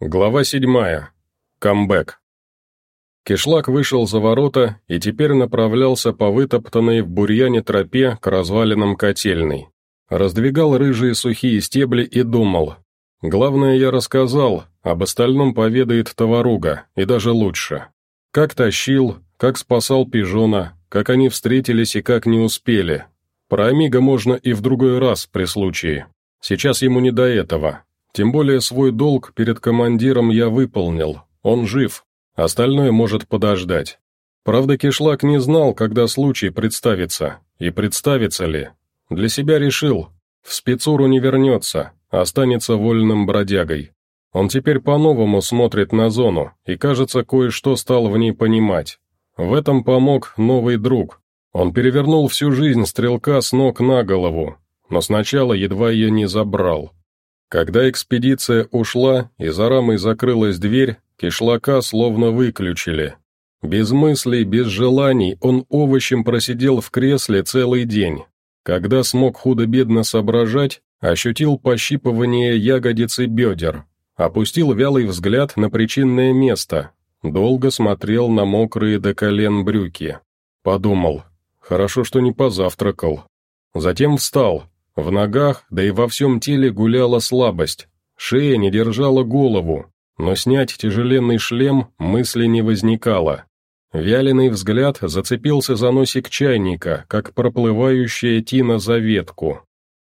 Глава седьмая. Камбэк. Кишлак вышел за ворота и теперь направлялся по вытоптанной в бурьяне тропе к развалинам котельной. Раздвигал рыжие сухие стебли и думал. Главное я рассказал, об остальном поведает товаруга, и даже лучше. Как тащил, как спасал пижона, как они встретились и как не успели. Про Амиго можно и в другой раз при случае. Сейчас ему не до этого, тем более свой долг перед командиром я выполнил, он жив, остальное может подождать. Правда, Кишлак не знал, когда случай представится, и представится ли. Для себя решил, в спецуру не вернется, останется вольным бродягой. Он теперь по-новому смотрит на зону, и, кажется, кое-что стал в ней понимать. В этом помог новый друг. Он перевернул всю жизнь стрелка с ног на голову, но сначала едва ее не забрал. Когда экспедиция ушла и за рамой закрылась дверь, кишлака словно выключили. Без мыслей, без желаний он овощем просидел в кресле целый день. Когда смог худо-бедно соображать, ощутил пощипывание ягодиц и бедер, опустил вялый взгляд на причинное место, долго смотрел на мокрые до колен брюки. Подумал, хорошо, что не позавтракал. Затем встал, в ногах, да и во всем теле гуляла слабость. Шея не держала голову, но снять тяжеленный шлем мысли не возникало. Вяленый взгляд зацепился за носик чайника, как проплывающая тина за ветку.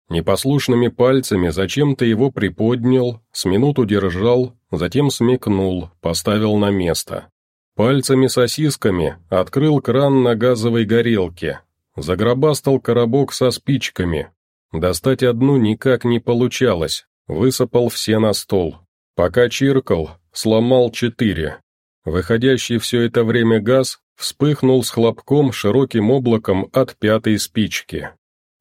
Непослушными пальцами зачем-то его приподнял, с минуту держал, затем смекнул, поставил на место. Пальцами-сосисками открыл кран на газовой горелке, загробастал коробок со спичками, Достать одну никак не получалось, высыпал все на стол. Пока чиркал, сломал четыре. Выходящий все это время газ вспыхнул с хлопком широким облаком от пятой спички.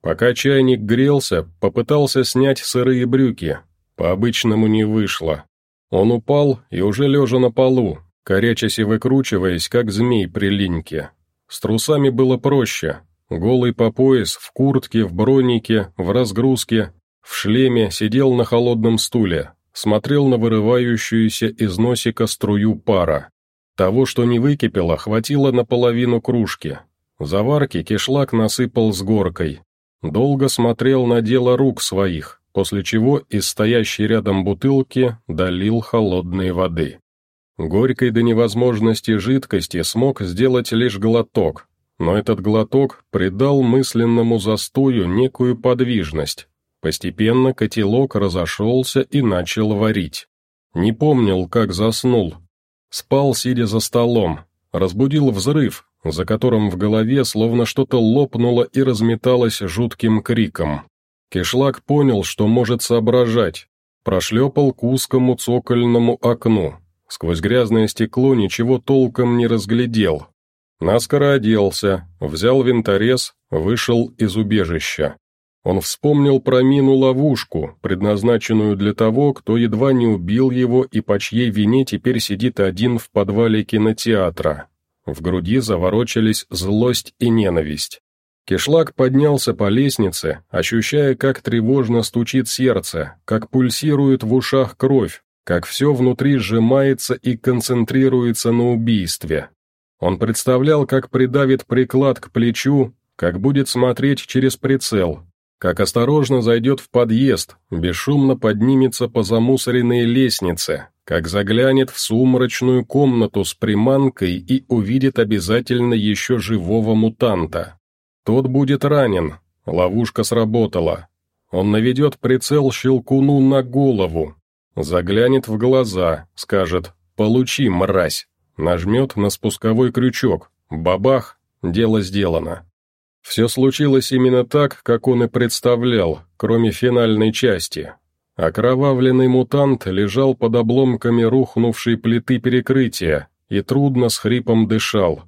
Пока чайник грелся, попытался снять сырые брюки. По-обычному не вышло. Он упал и уже лежа на полу, корячась и выкручиваясь, как змей при линьке. С трусами было проще, Голый по пояс, в куртке, в бронике, в разгрузке, в шлеме, сидел на холодном стуле, смотрел на вырывающуюся из носика струю пара. Того, что не выкипело, хватило на половину кружки. Заварки кишлак насыпал с горкой. Долго смотрел на дело рук своих, после чего из стоящей рядом бутылки долил холодной воды. Горькой до невозможности жидкости смог сделать лишь глоток, но этот глоток придал мысленному застою некую подвижность. Постепенно котелок разошелся и начал варить. Не помнил, как заснул. Спал, сидя за столом. Разбудил взрыв, за которым в голове словно что-то лопнуло и разметалось жутким криком. Кишлак понял, что может соображать. Прошлепал к узкому цокольному окну. Сквозь грязное стекло ничего толком не разглядел, Наскоро оделся, взял винторез, вышел из убежища. Он вспомнил про мину-ловушку, предназначенную для того, кто едва не убил его и по чьей вине теперь сидит один в подвале кинотеатра. В груди заворочались злость и ненависть. Кишлак поднялся по лестнице, ощущая, как тревожно стучит сердце, как пульсирует в ушах кровь, как все внутри сжимается и концентрируется на убийстве. Он представлял, как придавит приклад к плечу, как будет смотреть через прицел, как осторожно зайдет в подъезд, бесшумно поднимется по замусоренной лестнице, как заглянет в сумрачную комнату с приманкой и увидит обязательно еще живого мутанта. Тот будет ранен, ловушка сработала. Он наведет прицел щелкуну на голову, заглянет в глаза, скажет «Получи, мразь!» Нажмет на спусковой крючок. Бабах, дело сделано. Все случилось именно так, как он и представлял, кроме финальной части. Окровавленный мутант лежал под обломками рухнувшей плиты перекрытия и трудно с хрипом дышал.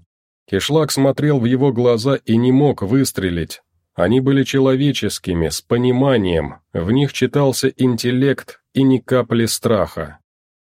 Кишлак смотрел в его глаза и не мог выстрелить. Они были человеческими, с пониманием, в них читался интеллект и ни капли страха.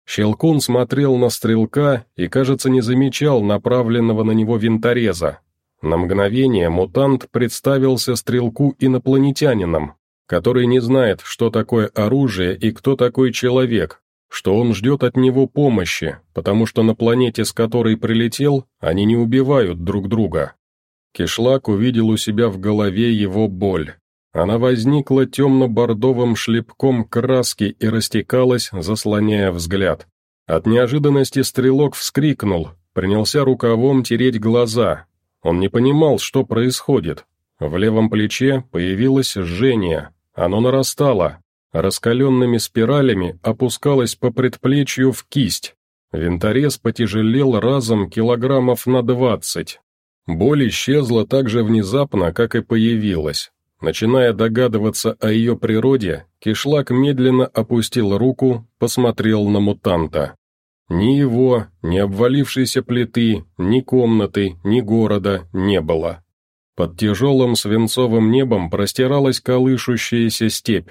Щелкун смотрел на стрелка и, кажется, не замечал направленного на него винтореза. На мгновение мутант представился стрелку инопланетянином, который не знает, что такое оружие и кто такой человек, что он ждет от него помощи, потому что на планете, с которой прилетел, они не убивают друг друга. Кишлак увидел у себя в голове его боль. Она возникла темно-бордовым шлепком краски и растекалась, заслоняя взгляд. От неожиданности стрелок вскрикнул, принялся рукавом тереть глаза. Он не понимал, что происходит. В левом плече появилось жжение, оно нарастало, раскаленными спиралями опускалось по предплечью в кисть. Винторез потяжелел разом килограммов на двадцать. Боль исчезла так же внезапно, как и появилась. Начиная догадываться о ее природе, кишлак медленно опустил руку, посмотрел на мутанта. Ни его, ни обвалившейся плиты, ни комнаты, ни города не было. Под тяжелым свинцовым небом простиралась колышущаяся степь.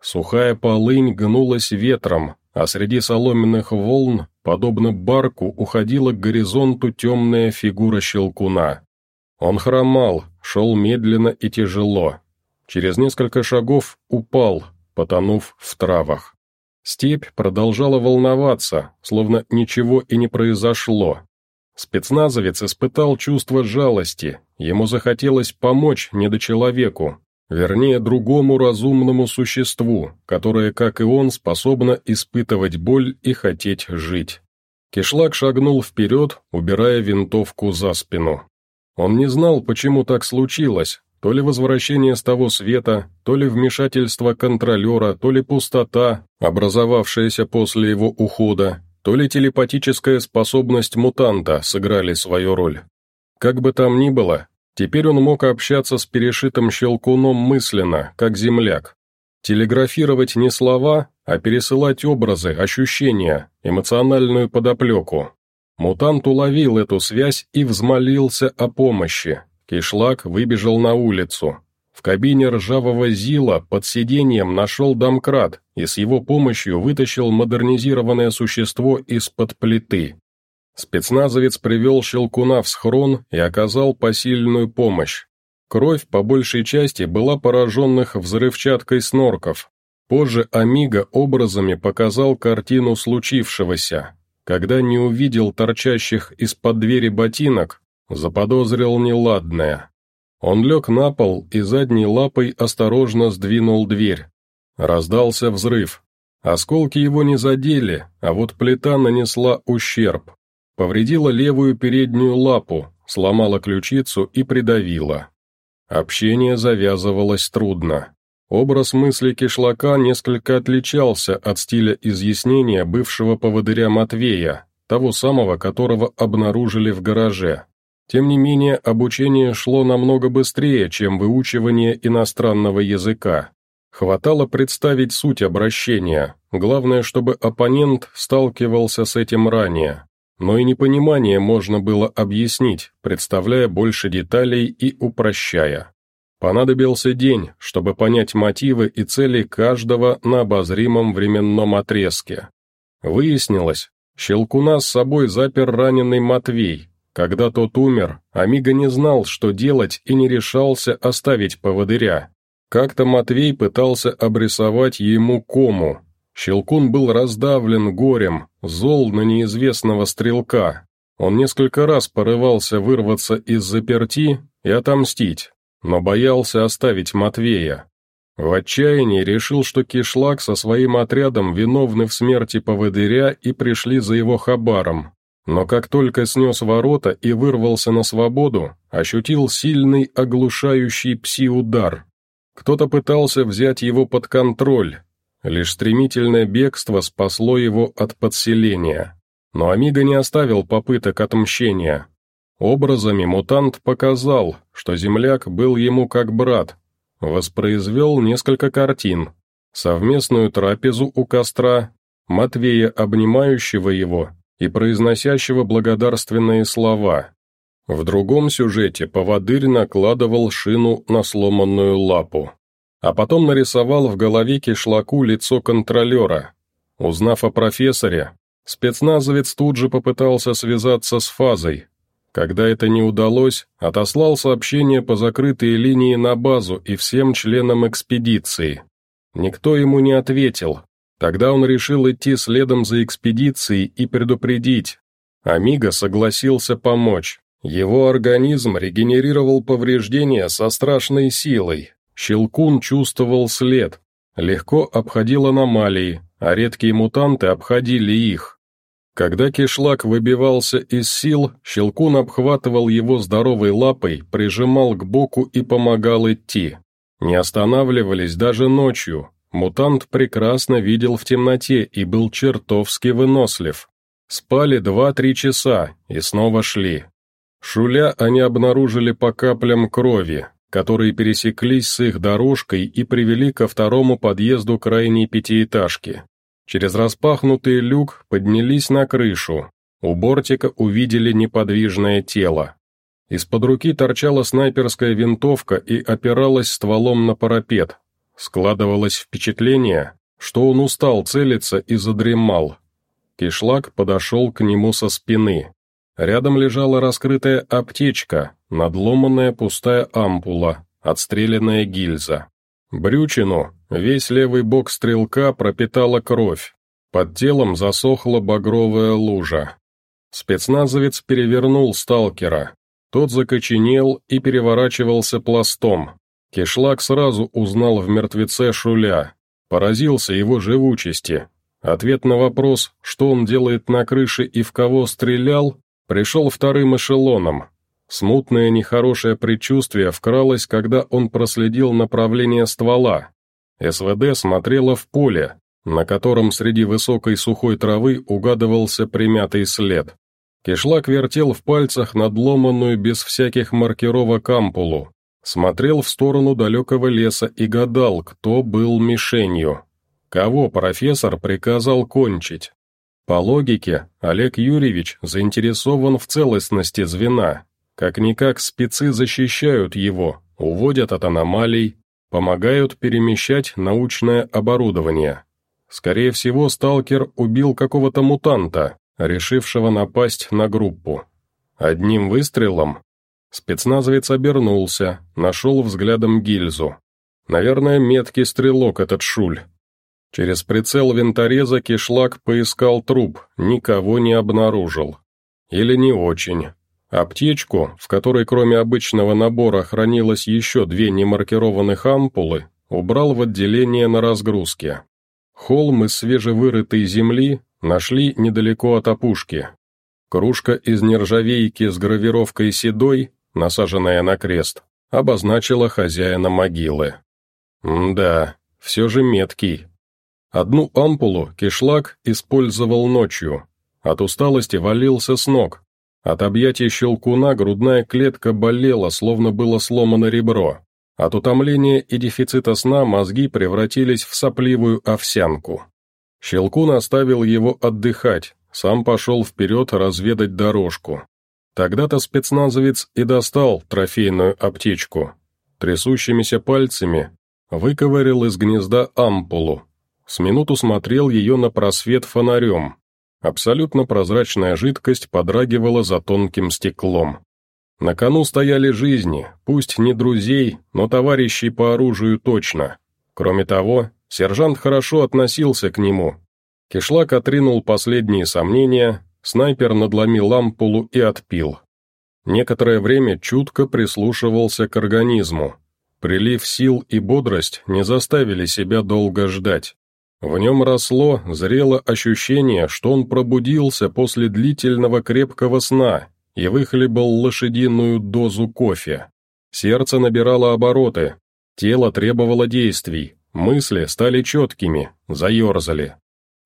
Сухая полынь гнулась ветром, а среди соломенных волн, подобно барку, уходила к горизонту темная фигура щелкуна. Он хромал, шел медленно и тяжело. Через несколько шагов упал, потонув в травах. Степь продолжала волноваться, словно ничего и не произошло. Спецназовец испытал чувство жалости, ему захотелось помочь недочеловеку, вернее другому разумному существу, которое, как и он, способно испытывать боль и хотеть жить. Кишлак шагнул вперед, убирая винтовку за спину. Он не знал, почему так случилось, то ли возвращение с того света, то ли вмешательство контролера, то ли пустота, образовавшаяся после его ухода, то ли телепатическая способность мутанта сыграли свою роль. Как бы там ни было, теперь он мог общаться с перешитым щелкуном мысленно, как земляк. Телеграфировать не слова, а пересылать образы, ощущения, эмоциональную подоплеку. Мутант уловил эту связь и взмолился о помощи. Кишлак выбежал на улицу. В кабине ржавого ЗИЛа под сиденьем нашел домкрат и с его помощью вытащил модернизированное существо из-под плиты. Спецназовец привел Щелкуна в схрон и оказал посильную помощь. Кровь по большей части была пораженных взрывчаткой снорков. Позже Амиго образами показал картину случившегося. Когда не увидел торчащих из-под двери ботинок, заподозрил неладное. Он лег на пол и задней лапой осторожно сдвинул дверь. Раздался взрыв. Осколки его не задели, а вот плита нанесла ущерб. Повредила левую переднюю лапу, сломала ключицу и придавила. Общение завязывалось трудно. Образ мысли кишлака несколько отличался от стиля изъяснения бывшего поводыря Матвея, того самого, которого обнаружили в гараже. Тем не менее, обучение шло намного быстрее, чем выучивание иностранного языка. Хватало представить суть обращения, главное, чтобы оппонент сталкивался с этим ранее. Но и непонимание можно было объяснить, представляя больше деталей и упрощая. Понадобился день, чтобы понять мотивы и цели каждого на обозримом временном отрезке. Выяснилось, Щелкуна с собой запер раненый Матвей. Когда тот умер, Амиго не знал, что делать и не решался оставить поводыря. Как-то Матвей пытался обрисовать ему кому. Щелкун был раздавлен горем, зол на неизвестного стрелка. Он несколько раз порывался вырваться из заперти и отомстить, но боялся оставить Матвея. В отчаянии решил, что Кишлак со своим отрядом виновны в смерти поводыря и пришли за его хабаром. Но как только снес ворота и вырвался на свободу, ощутил сильный оглушающий пси-удар. Кто-то пытался взять его под контроль. Лишь стремительное бегство спасло его от подселения. Но Амиго не оставил попыток отмщения. Образами мутант показал, что земляк был ему как брат, воспроизвел несколько картин, совместную трапезу у костра, Матвея, обнимающего его, и произносящего благодарственные слова. В другом сюжете поводырь накладывал шину на сломанную лапу, а потом нарисовал в голове кишлаку лицо контролера. Узнав о профессоре, спецназовец тут же попытался связаться с фазой, когда это не удалось, отослал сообщение по закрытой линии на базу и всем членам экспедиции. Никто ему не ответил. Тогда он решил идти следом за экспедицией и предупредить. Амиго согласился помочь. Его организм регенерировал повреждения со страшной силой. Щелкун чувствовал след, легко обходил аномалии, а редкие мутанты обходили их. Когда кишлак выбивался из сил, Щелкун обхватывал его здоровой лапой, прижимал к боку и помогал идти. Не останавливались даже ночью. Мутант прекрасно видел в темноте и был чертовски вынослив. Спали два-три часа и снова шли. Шуля они обнаружили по каплям крови, которые пересеклись с их дорожкой и привели ко второму подъезду крайней пятиэтажки. Через распахнутый люк поднялись на крышу. У бортика увидели неподвижное тело. Из-под руки торчала снайперская винтовка и опиралась стволом на парапет. Складывалось впечатление, что он устал целиться и задремал. Кишлак подошел к нему со спины. Рядом лежала раскрытая аптечка, надломанная пустая ампула, отстрелянная гильза. Брючину, весь левый бок стрелка пропитала кровь. Под телом засохла багровая лужа. Спецназовец перевернул сталкера. Тот закоченел и переворачивался пластом. Кишлак сразу узнал в мертвеце Шуля. Поразился его живучести. Ответ на вопрос, что он делает на крыше и в кого стрелял, Пришел вторым эшелоном. Смутное нехорошее предчувствие вкралось, когда он проследил направление ствола. СВД смотрела в поле, на котором среди высокой сухой травы угадывался примятый след. Кишлак вертел в пальцах надломанную без всяких маркировок ампулу, смотрел в сторону далекого леса и гадал, кто был мишенью. Кого профессор приказал кончить? По логике, Олег Юрьевич заинтересован в целостности звена. Как-никак спецы защищают его, уводят от аномалий, помогают перемещать научное оборудование. Скорее всего, сталкер убил какого-то мутанта, решившего напасть на группу. Одним выстрелом спецназовец обернулся, нашел взглядом гильзу. Наверное, меткий стрелок этот шуль. Через прицел винтореза кишлак поискал труп, никого не обнаружил. Или не очень. Аптечку, в которой кроме обычного набора хранилось еще две немаркированных ампулы, убрал в отделение на разгрузке. Холм из свежевырытой земли нашли недалеко от опушки. Кружка из нержавейки с гравировкой седой, насаженная на крест, обозначила хозяина могилы. М да, все же меткий. Одну ампулу кишлак использовал ночью. От усталости валился с ног. От объятия щелкуна грудная клетка болела, словно было сломано ребро. От утомления и дефицита сна мозги превратились в сопливую овсянку. Щелкун оставил его отдыхать, сам пошел вперед разведать дорожку. Тогда-то спецназовец и достал трофейную аптечку. Трясущимися пальцами выковырял из гнезда ампулу, с минуту смотрел ее на просвет фонарем. Абсолютно прозрачная жидкость подрагивала за тонким стеклом. На кону стояли жизни, пусть не друзей, но товарищей по оружию точно. Кроме того, сержант хорошо относился к нему. Кишлак отринул последние сомнения, снайпер надломил лампулу и отпил. Некоторое время чутко прислушивался к организму. Прилив сил и бодрость не заставили себя долго ждать. В нем росло, зрело ощущение, что он пробудился после длительного крепкого сна и выхлебал лошадиную дозу кофе. Сердце набирало обороты, тело требовало действий, мысли стали четкими, заерзали.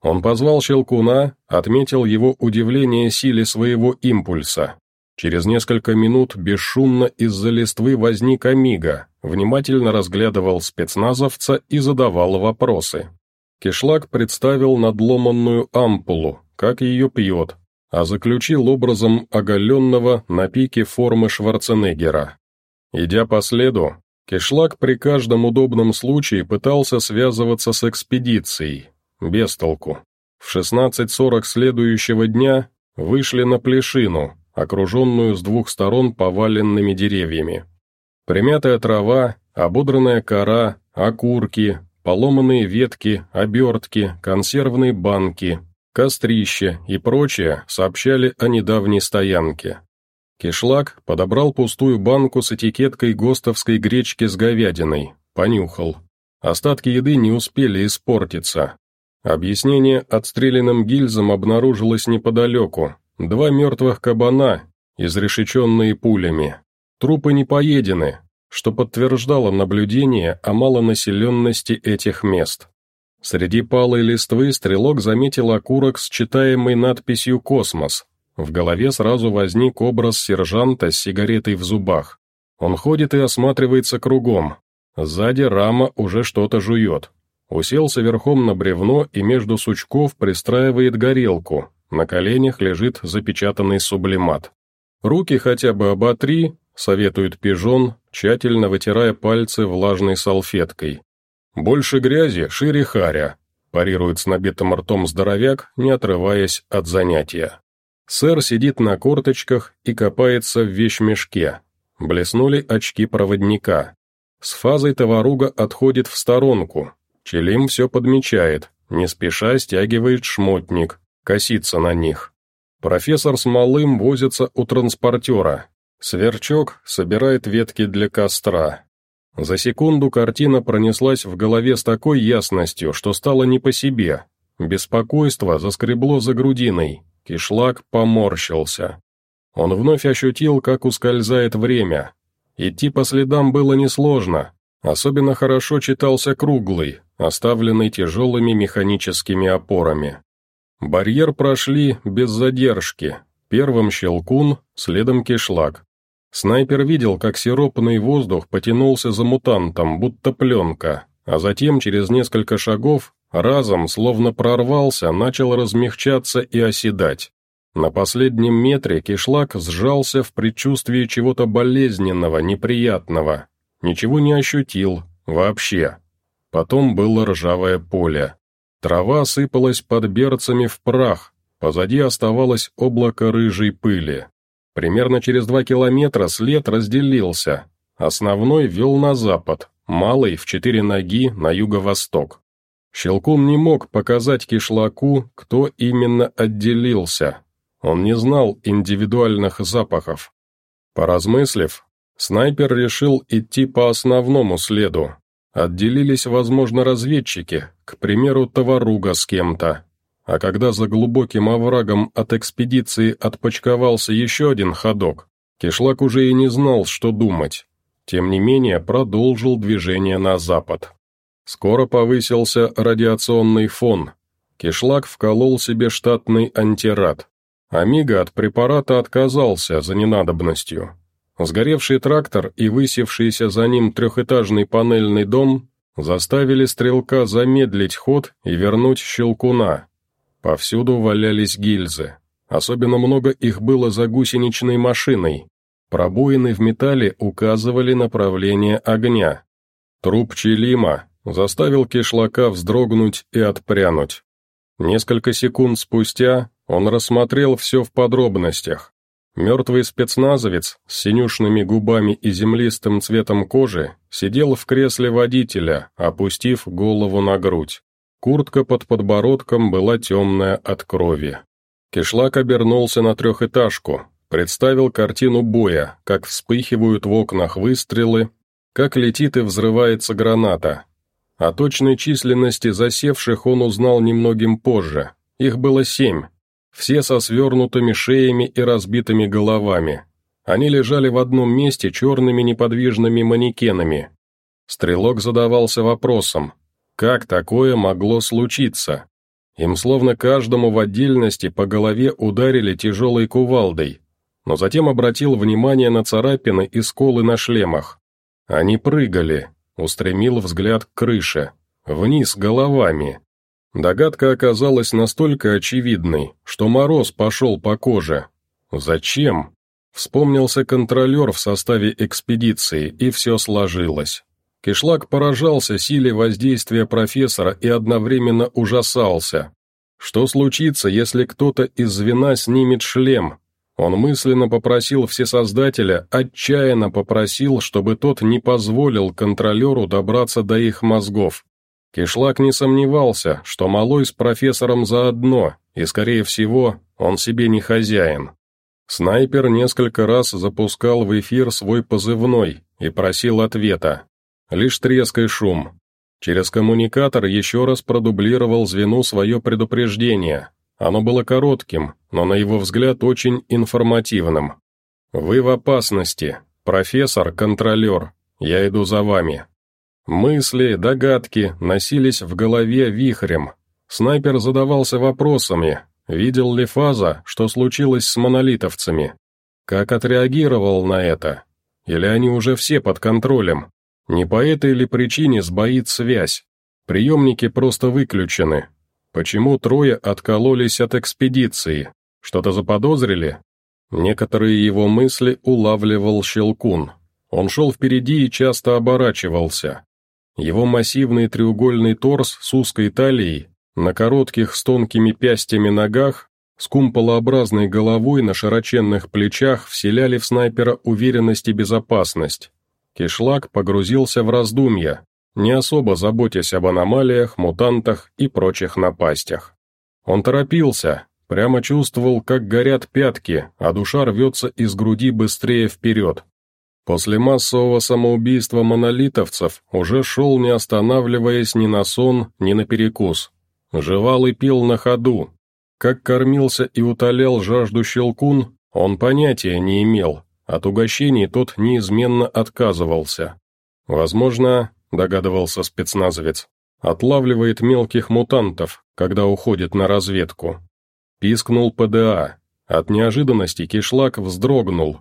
Он позвал Щелкуна, отметил его удивление силе своего импульса. Через несколько минут бесшумно из-за листвы возник Амиго, внимательно разглядывал спецназовца и задавал вопросы. Кишлак представил надломанную ампулу, как ее пьет, а заключил образом оголенного на пике формы Шварценеггера. Идя по следу, Кишлак при каждом удобном случае пытался связываться с экспедицией, без толку. В 16.40 следующего дня вышли на Плешину, окруженную с двух сторон поваленными деревьями. Примятая трава, ободранная кора, окурки, поломанные ветки, обертки, консервные банки, кострище и прочее сообщали о недавней стоянке. Кишлак подобрал пустую банку с этикеткой ГОСТовской гречки с говядиной, понюхал. Остатки еды не успели испортиться. Объяснение отстрелянным гильзам обнаружилось неподалеку. Два мертвых кабана, изрешеченные пулями. Трупы не поедены, что подтверждало наблюдение о малонаселенности этих мест. Среди палой листвы стрелок заметил окурок с читаемой надписью «Космос». В голове сразу возник образ сержанта с сигаретой в зубах. Он ходит и осматривается кругом. Сзади рама уже что-то жует. Уселся верхом на бревно и между сучков пристраивает горелку. На коленях лежит запечатанный сублимат. «Руки хотя бы оботри», — советует пижон, тщательно вытирая пальцы влажной салфеткой. «Больше грязи, шире харя», – парирует с набитым ртом здоровяк, не отрываясь от занятия. Сэр сидит на корточках и копается в вещмешке. Блеснули очки проводника. С фазой товаруга отходит в сторонку. Челим все подмечает, не спеша стягивает шмотник, косится на них. Профессор с малым возится у транспортера, Сверчок собирает ветки для костра. За секунду картина пронеслась в голове с такой ясностью, что стало не по себе. Беспокойство заскребло за грудиной, кишлак поморщился. Он вновь ощутил, как ускользает время. Идти по следам было несложно, особенно хорошо читался круглый, оставленный тяжелыми механическими опорами. Барьер прошли без задержки, первым щелкун, следом кишлак. Снайпер видел, как сиропный воздух потянулся за мутантом, будто пленка, а затем через несколько шагов, разом, словно прорвался, начал размягчаться и оседать. На последнем метре кишлак сжался в предчувствии чего-то болезненного, неприятного. Ничего не ощутил, вообще. Потом было ржавое поле. Трава сыпалась под берцами в прах, позади оставалось облако рыжей пыли. Примерно через два километра след разделился. Основной вел на запад, малый в четыре ноги на юго-восток. Щелкун не мог показать кишлаку, кто именно отделился. Он не знал индивидуальных запахов. Поразмыслив, снайпер решил идти по основному следу. Отделились, возможно, разведчики, к примеру, товаруга с кем-то. А когда за глубоким оврагом от экспедиции отпочковался еще один ходок, Кишлак уже и не знал, что думать. Тем не менее, продолжил движение на запад. Скоро повысился радиационный фон. Кишлак вколол себе штатный антирад. Амиго от препарата отказался за ненадобностью. Сгоревший трактор и высевшийся за ним трехэтажный панельный дом заставили стрелка замедлить ход и вернуть щелкуна, Повсюду валялись гильзы. Особенно много их было за гусеничной машиной. Пробоины в металле указывали направление огня. Труп Челима заставил кишлака вздрогнуть и отпрянуть. Несколько секунд спустя он рассмотрел все в подробностях. Мертвый спецназовец с синюшными губами и землистым цветом кожи сидел в кресле водителя, опустив голову на грудь. Куртка под подбородком была темная от крови. Кишлак обернулся на трехэтажку, представил картину боя, как вспыхивают в окнах выстрелы, как летит и взрывается граната. О точной численности засевших он узнал немногим позже. Их было семь, все со свернутыми шеями и разбитыми головами. Они лежали в одном месте черными неподвижными манекенами. Стрелок задавался вопросом, как такое могло случиться? Им словно каждому в отдельности по голове ударили тяжелой кувалдой, но затем обратил внимание на царапины и сколы на шлемах. Они прыгали, устремил взгляд к крыше, вниз головами. Догадка оказалась настолько очевидной, что мороз пошел по коже. Зачем? Вспомнился контролер в составе экспедиции, и все сложилось. Кишлак поражался силе воздействия профессора и одновременно ужасался. Что случится, если кто-то из звена снимет шлем? Он мысленно попросил всесоздателя, отчаянно попросил, чтобы тот не позволил контролеру добраться до их мозгов. Кишлак не сомневался, что малой с профессором заодно, и, скорее всего, он себе не хозяин. Снайпер несколько раз запускал в эфир свой позывной и просил ответа. Лишь треск и шум. Через коммуникатор еще раз продублировал звену свое предупреждение. Оно было коротким, но на его взгляд очень информативным. «Вы в опасности. Профессор, контролер. Я иду за вами». Мысли, догадки носились в голове вихрем. Снайпер задавался вопросами, видел ли Фаза, что случилось с монолитовцами. Как отреагировал на это? Или они уже все под контролем? Не по этой ли причине сбоит связь? Приемники просто выключены. Почему трое откололись от экспедиции? Что-то заподозрили? Некоторые его мысли улавливал Щелкун. Он шел впереди и часто оборачивался. Его массивный треугольный торс с узкой талией, на коротких с тонкими пястями ногах, с кумполообразной головой на широченных плечах вселяли в снайпера уверенность и безопасность. Кишлак погрузился в раздумья, не особо заботясь об аномалиях, мутантах и прочих напастях. Он торопился, прямо чувствовал, как горят пятки, а душа рвется из груди быстрее вперед. После массового самоубийства монолитовцев уже шел, не останавливаясь ни на сон, ни на перекус. Жевал и пил на ходу. Как кормился и утолял жажду щелкун, он понятия не имел, от угощений тот неизменно отказывался. Возможно, догадывался спецназовец, отлавливает мелких мутантов, когда уходит на разведку. Пискнул ПДА. От неожиданности кишлак вздрогнул.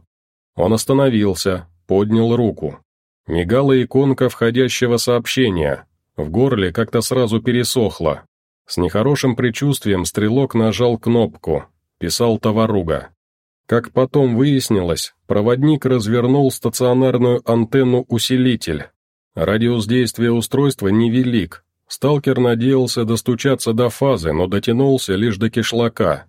Он остановился, поднял руку. Мигала иконка входящего сообщения. В горле как-то сразу пересохло. С нехорошим предчувствием стрелок нажал кнопку. Писал товаруга. Как потом выяснилось, проводник развернул стационарную антенну-усилитель. Радиус действия устройства невелик. Сталкер надеялся достучаться до фазы, но дотянулся лишь до кишлака.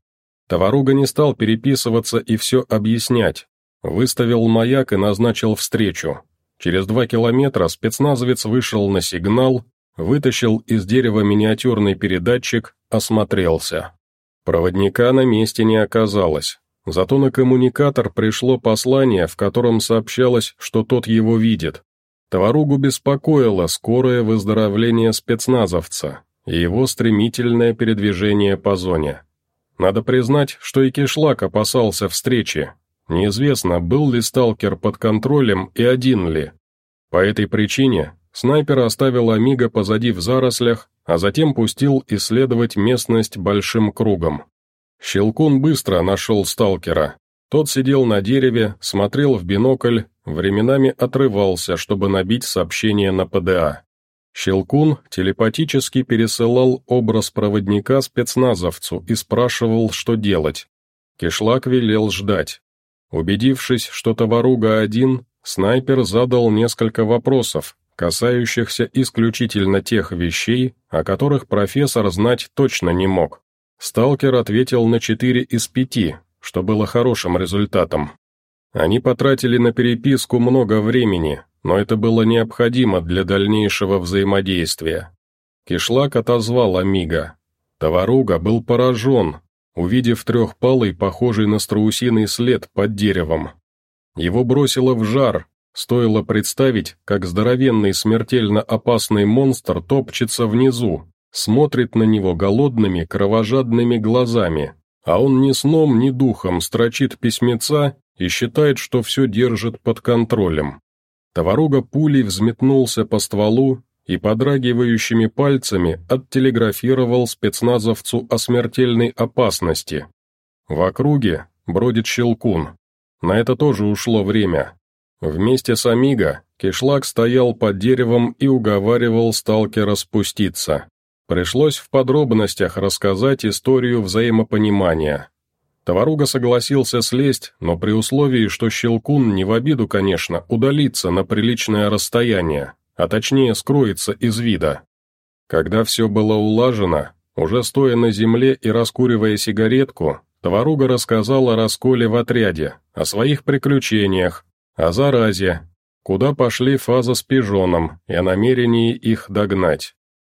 Товаруга не стал переписываться и все объяснять. Выставил маяк и назначил встречу. Через два километра спецназовец вышел на сигнал, вытащил из дерева миниатюрный передатчик, осмотрелся. Проводника на месте не оказалось. Зато на коммуникатор пришло послание, в котором сообщалось, что тот его видит. Товаругу беспокоило скорое выздоровление спецназовца и его стремительное передвижение по зоне. Надо признать, что и Кишлак опасался встречи. Неизвестно, был ли сталкер под контролем и один ли. По этой причине снайпер оставил Амиго позади в зарослях, а затем пустил исследовать местность большим кругом. Щелкун быстро нашел сталкера. Тот сидел на дереве, смотрел в бинокль, временами отрывался, чтобы набить сообщение на ПДА. Щелкун телепатически пересылал образ проводника спецназовцу и спрашивал, что делать. Кишлак велел ждать. Убедившись, что товаруга один, снайпер задал несколько вопросов, касающихся исключительно тех вещей, о которых профессор знать точно не мог. Сталкер ответил на 4 из 5, что было хорошим результатом. Они потратили на переписку много времени, но это было необходимо для дальнейшего взаимодействия. Кишлак отозвал Амиго. Товаруга был поражен, увидев трехпалый, похожий на страусиный след под деревом. Его бросило в жар, стоило представить, как здоровенный смертельно опасный монстр топчется внизу, смотрит на него голодными, кровожадными глазами, а он ни сном, ни духом строчит письмеца и считает, что все держит под контролем. Товаруга пулей взметнулся по стволу и подрагивающими пальцами оттелеграфировал спецназовцу о смертельной опасности. В округе бродит щелкун. На это тоже ушло время. Вместе с Амиго Кишлак стоял под деревом и уговаривал сталкера спуститься. Пришлось в подробностях рассказать историю взаимопонимания. Товаруга согласился слезть, но при условии, что Щелкун не в обиду, конечно, удалится на приличное расстояние, а точнее скроется из вида. Когда все было улажено, уже стоя на земле и раскуривая сигаретку, Товаруга рассказал о расколе в отряде, о своих приключениях, о заразе, куда пошли фаза с пижоном и о намерении их догнать.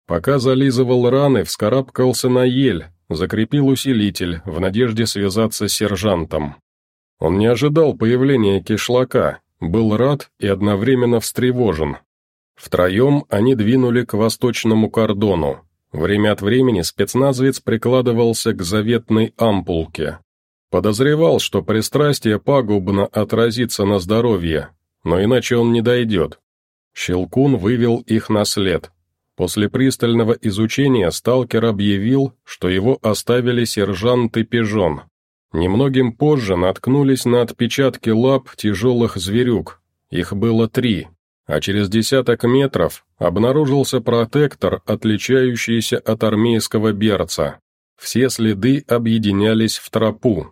Пока зализывал раны, вскарабкался на ель, закрепил усилитель в надежде связаться с сержантом. Он не ожидал появления кишлака, был рад и одновременно встревожен. Втроем они двинули к восточному кордону. Время от времени спецназовец прикладывался к заветной ампулке. Подозревал, что пристрастие пагубно отразится на здоровье, но иначе он не дойдет. Щелкун вывел их на след. После пристального изучения сталкер объявил, что его оставили сержант и пижон. Немногим позже наткнулись на отпечатки лап тяжелых зверюк. Их было три, а через десяток метров обнаружился протектор, отличающийся от армейского берца. Все следы объединялись в тропу.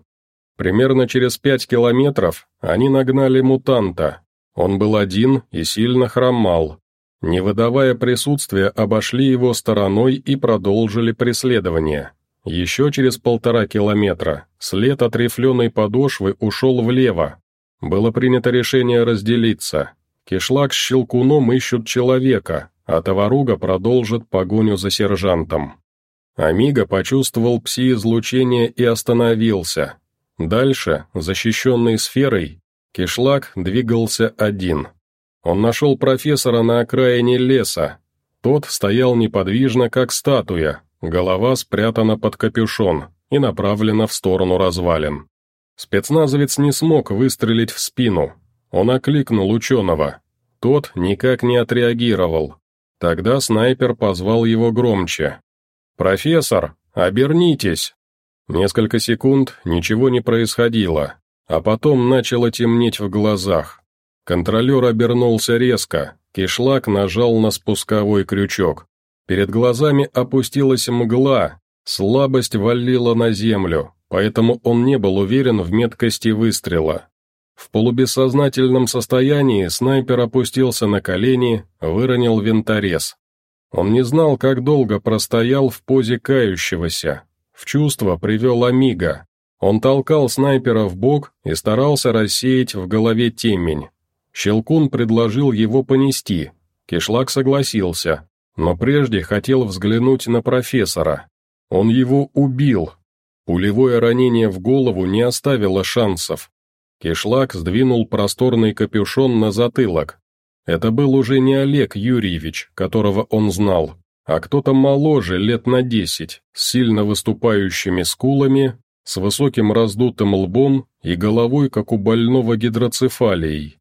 Примерно через пять километров они нагнали мутанта. Он был один и сильно хромал. Не выдавая присутствия, обошли его стороной и продолжили преследование. Еще через полтора километра след от рифленой подошвы ушел влево. Было принято решение разделиться. Кишлак с Щелкуном ищут человека, а Товаруга продолжит погоню за сержантом. Амиго почувствовал пси-излучение и остановился. Дальше, защищенный сферой, Кишлак двигался один. Он нашел профессора на окраине леса. Тот стоял неподвижно, как статуя, голова спрятана под капюшон и направлена в сторону развалин. Спецназовец не смог выстрелить в спину. Он окликнул ученого. Тот никак не отреагировал. Тогда снайпер позвал его громче. «Профессор, обернитесь!» Несколько секунд ничего не происходило, а потом начало темнеть в глазах. Контролер обернулся резко, кишлак нажал на спусковой крючок. Перед глазами опустилась мгла, слабость валила на землю, поэтому он не был уверен в меткости выстрела. В полубессознательном состоянии снайпер опустился на колени, выронил винторез. Он не знал, как долго простоял в позе кающегося, в чувство привел Амиго. Он толкал снайпера в бок и старался рассеять в голове темень. Щелкун предложил его понести. Кишлак согласился, но прежде хотел взглянуть на профессора. Он его убил. Пулевое ранение в голову не оставило шансов. Кишлак сдвинул просторный капюшон на затылок. Это был уже не Олег Юрьевич, которого он знал а кто-то моложе, лет на десять, с сильно выступающими скулами, с высоким раздутым лбом и головой, как у больного гидроцефалией.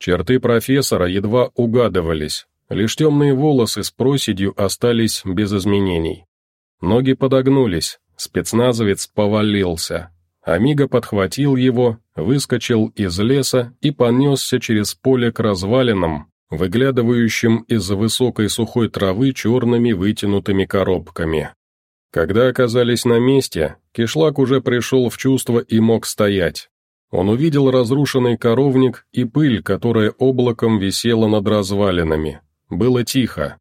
Черты профессора едва угадывались, лишь темные волосы с проседью остались без изменений. Ноги подогнулись, спецназовец повалился. Амиго подхватил его, выскочил из леса и понесся через поле к развалинам, выглядывающим из-за высокой сухой травы черными вытянутыми коробками. Когда оказались на месте, кишлак уже пришел в чувство и мог стоять. Он увидел разрушенный коровник и пыль, которая облаком висела над развалинами. Было тихо.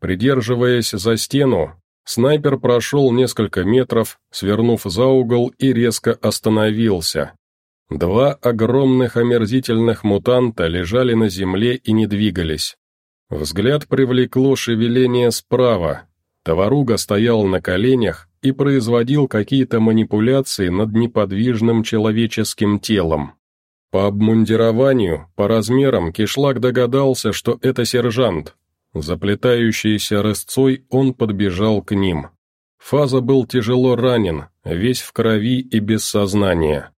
Придерживаясь за стену, снайпер прошел несколько метров, свернув за угол и резко остановился, Два огромных омерзительных мутанта лежали на земле и не двигались. Взгляд привлекло шевеление справа. Товаруга стоял на коленях и производил какие-то манипуляции над неподвижным человеческим телом. По обмундированию, по размерам Кишлак догадался, что это сержант. Заплетающийся рысцой он подбежал к ним. Фаза был тяжело ранен, весь в крови и без сознания.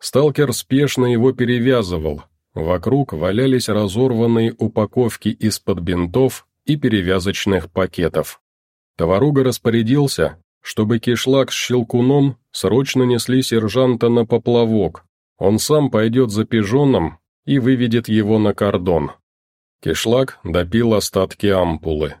Сталкер спешно его перевязывал. Вокруг валялись разорванные упаковки из-под бинтов и перевязочных пакетов. Товаруга распорядился, чтобы кишлак с щелкуном срочно несли сержанта на поплавок. Он сам пойдет за пижоном и выведет его на кордон. Кишлак допил остатки ампулы.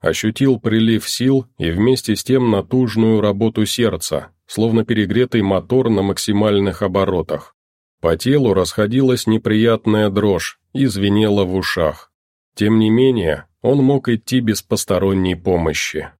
Ощутил прилив сил и вместе с тем натужную работу сердца, словно перегретый мотор на максимальных оборотах. По телу расходилась неприятная дрожь и звенела в ушах. Тем не менее, он мог идти без посторонней помощи.